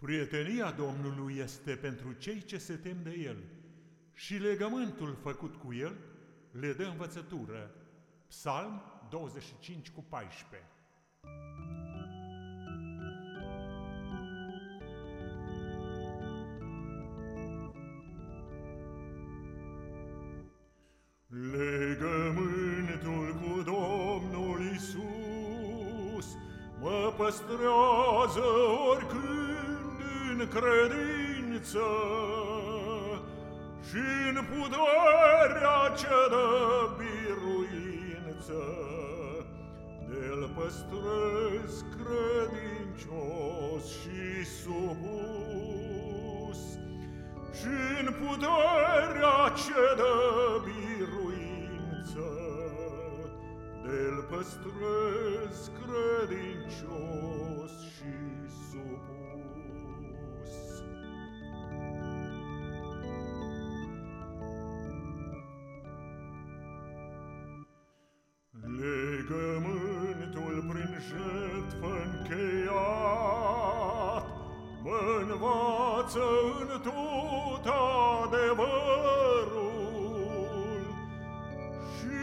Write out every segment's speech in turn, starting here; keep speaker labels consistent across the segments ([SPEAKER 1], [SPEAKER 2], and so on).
[SPEAKER 1] Prietenia Domnului este pentru cei ce se tem de El și legământul făcut cu El le dă învățătură. Psalm 25 cu 14 Legământul cu Domnul Isus mă păstrează oricând în credință și în puterea ce dă biruință, de-l păstrez credincios și supus, și în puterea ce dă biruință, de-l păstrez credincios Legământul prin jertfă încheiat Mă învață în tot adevărul. Și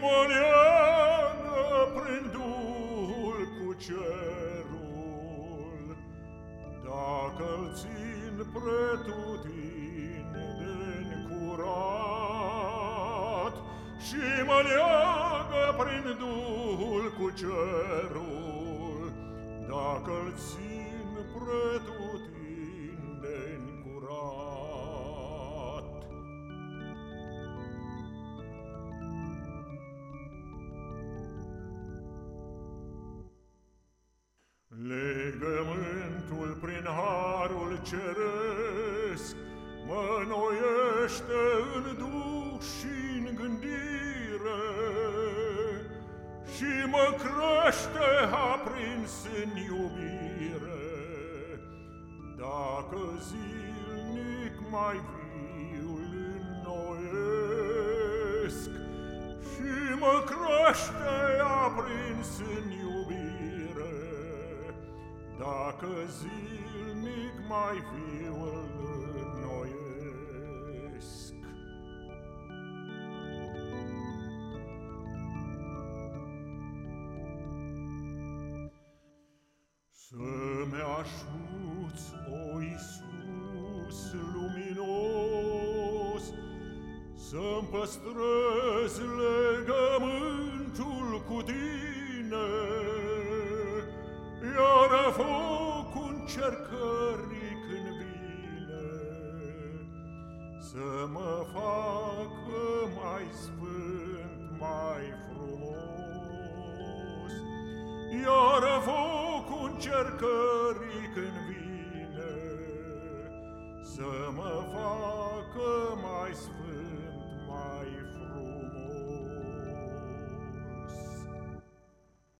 [SPEAKER 1] mă leagă prin Duhul cu cerul. Dacă-l țin pretutindeni curat Și mă leagă prin Duhul Duhul cu cerul, dacă-l țin pretutin. Și mă crește aprins în iubire. Dacă zilnic mai viu înnoiesc și mă crește aprins în iubire, dacă zilnic mai viu înnoiesc. Să-mi păstrez legământul cu Tine, Iar focul încercării când vine, Să mă facă mai sfânt, mai frumos, Iar focul încercării când vine. Să mă facă